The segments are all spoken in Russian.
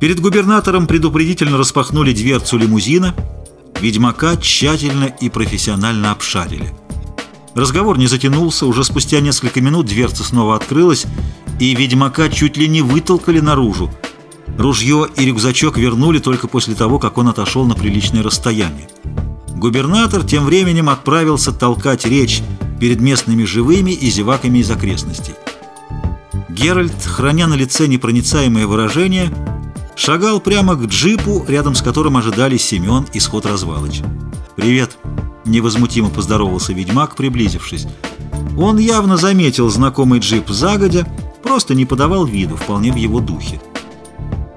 Перед губернатором предупредительно распахнули дверцу лимузина, ведьмака тщательно и профессионально обшарили. Разговор не затянулся, уже спустя несколько минут дверца снова открылась, и ведьмака чуть ли не вытолкали наружу. Ружье и рюкзачок вернули только после того, как он отошел на приличное расстояние. Губернатор тем временем отправился толкать речь перед местными живыми и зеваками из окрестностей. Геральт, храня на лице непроницаемое выражение, шагал прямо к джипу, рядом с которым ожидали Семен и Сход Развалыч. «Привет!» — невозмутимо поздоровался ведьмак, приблизившись. Он явно заметил знакомый джип загодя, просто не подавал виду, вполне в его духе.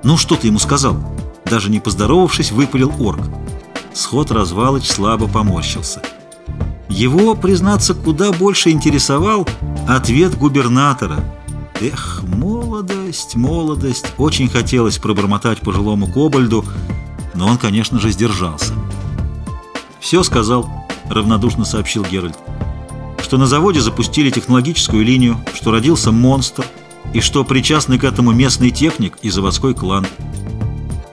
«Ну что ты ему сказал?» Даже не поздоровавшись, выпалил орк. Сход Развалыч слабо поморщился. Его, признаться, куда больше интересовал ответ губернатора. Эх, молодость, молодость. Очень хотелось пробормотать пожилому кобальду, но он, конечно же, сдержался. «Все сказал», — равнодушно сообщил Геральт, «что на заводе запустили технологическую линию, что родился монстр, и что причастны к этому местный техник и заводской клан».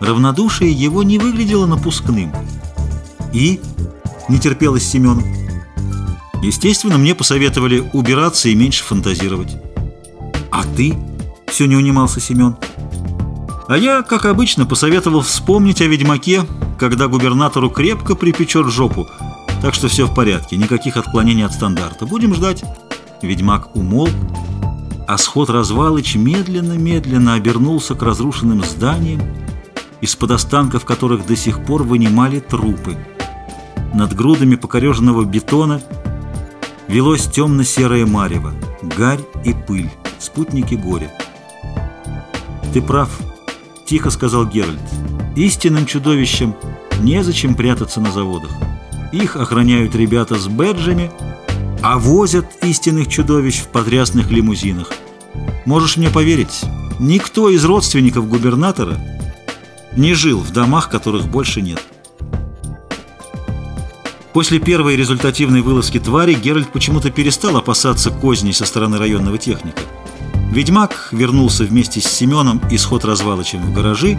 Равнодушие его не выглядело напускным. «И?» — не терпелось Семену. Естественно, мне посоветовали убираться и меньше фантазировать. «А ты?» — все не унимался Семен. А я, как обычно, посоветовал вспомнить о ведьмаке, когда губернатору крепко припечет жопу. Так что все в порядке, никаких отклонений от стандарта. Будем ждать. Ведьмак умолк, а сход Развалыч медленно-медленно обернулся к разрушенным зданиям, из-под останков которых до сих пор вынимали трупы. Над грудами покореженного бетона велось темно-серое марево, гарь и пыль, спутники горя. «Ты прав», — тихо сказал Геральт. «Истинным чудовищем незачем прятаться на заводах. Их охраняют ребята с бэджами, а возят истинных чудовищ в потрясных лимузинах. Можешь мне поверить, никто из родственников губернатора не жил в домах, которых больше нет». После первой результативной вылазки твари Геральт почему-то перестал опасаться козней со стороны районного техника. Ведьмак вернулся вместе с Семеном и сход развалочем в гаражи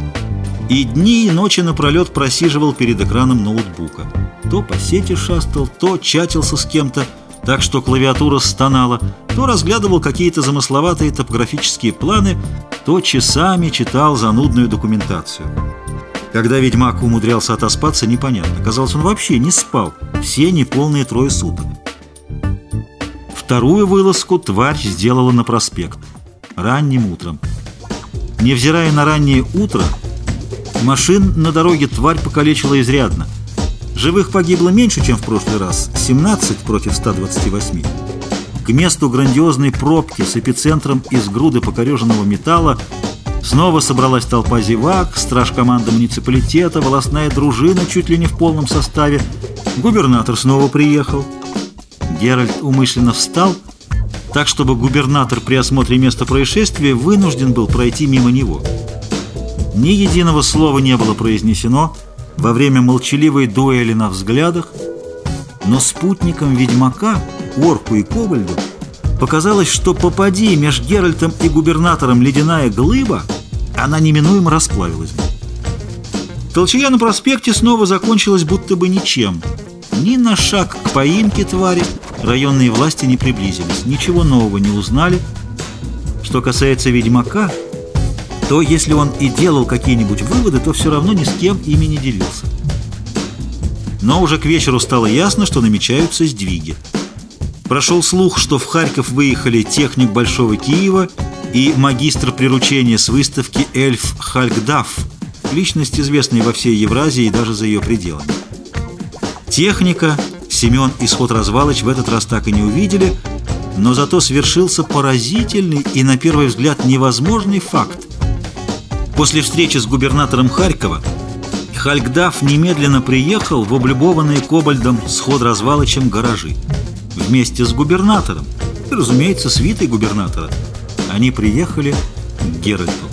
и дни и ночи напролет просиживал перед экраном ноутбука. То по сети шастал, то чатился с кем-то, так что клавиатура стонала, то разглядывал какие-то замысловатые топографические планы, то часами читал занудную документацию. Когда ведьмак умудрялся отоспаться, непонятно. Казалось, он вообще не спал. Все неполные трое суток. Вторую вылазку тварь сделала на проспект. Ранним утром. Невзирая на раннее утро, машин на дороге тварь покалечила изрядно. Живых погибло меньше, чем в прошлый раз. 17 против 128. К месту грандиозной пробки с эпицентром из груды покореженного металла Снова собралась толпа зевак, страж команды муниципалитета, волосная дружина чуть ли не в полном составе. Губернатор снова приехал. Геральт умышленно встал, так чтобы губернатор при осмотре места происшествия вынужден был пройти мимо него. Ни единого слова не было произнесено во время молчаливой дуэли на взглядах, но спутникам ведьмака, орку и кобальду Показалось, что попади меж Геральтом и губернатором ледяная глыба, она неминуемо расплавилась бы. Толчая на проспекте снова закончилась будто бы ничем. Ни на шаг к поимке твари районные власти не приблизились, ничего нового не узнали. Что касается ведьмака, то если он и делал какие-нибудь выводы, то все равно ни с кем ими не делился. Но уже к вечеру стало ясно, что намечаются сдвиги. Прошел слух, что в Харьков выехали техник Большого Киева и магистр приручения с выставки эльф Халькдаф, личность известная во всей Евразии и даже за ее пределами. Техника Семен и Сход Развалыч в этот раз так и не увидели, но зато свершился поразительный и, на первый взгляд, невозможный факт. После встречи с губернатором Харькова Халькдаф немедленно приехал в облюбованные Кобальдом Сход Развалычем гаражи вместе с губернатором и, разумеется, свитой губернатора. Они приехали к Геральту.